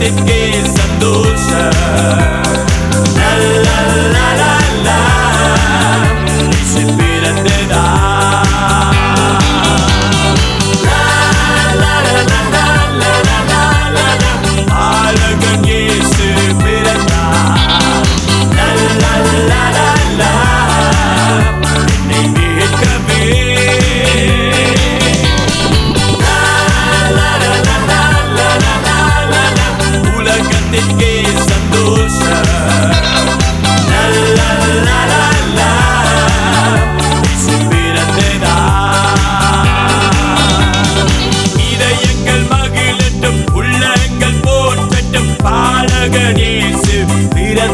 It is a sandwich.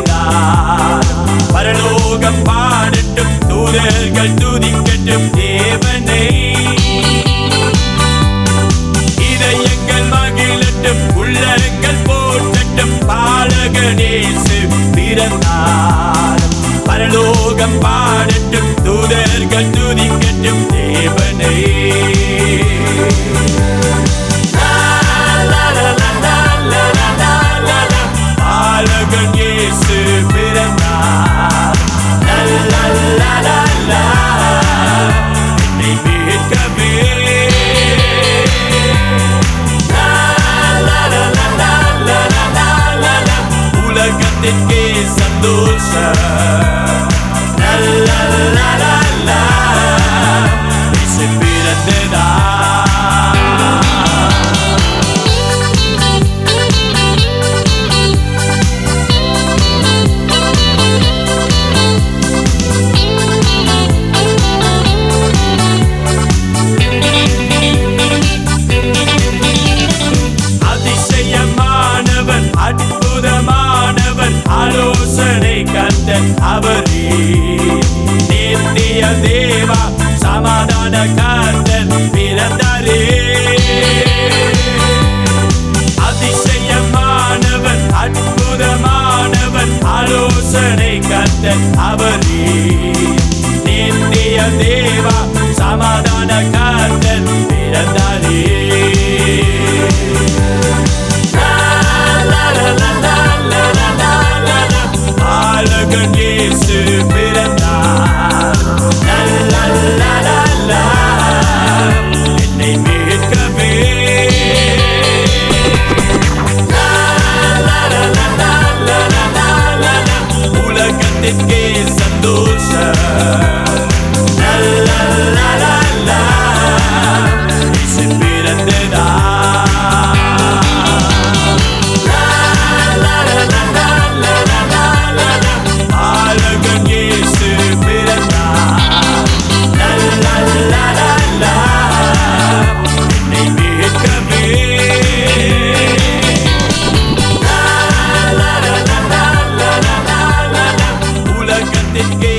செய்தார் பரலோகம் பாடட்டும் தூதர்கள் துதிக்கட்டும் தேவனை இதயங்கள் மகிழட்டும் உள்ளங்கள் போற்றட்டும் பாலகணேசு பிறந்தார் பரலோகம் பாடட்டும் தூதர்கள் துதிக்கட்டும் தேவனை dolce. La la la la la, e se pirate dai. கருணை கத்த அவரே. நித்திய தேவா சமாதான கர்த்தன் பிறந்தாரே. ஆளுகண்டே нитки задуша Ла-ла-ла-ла-ла. que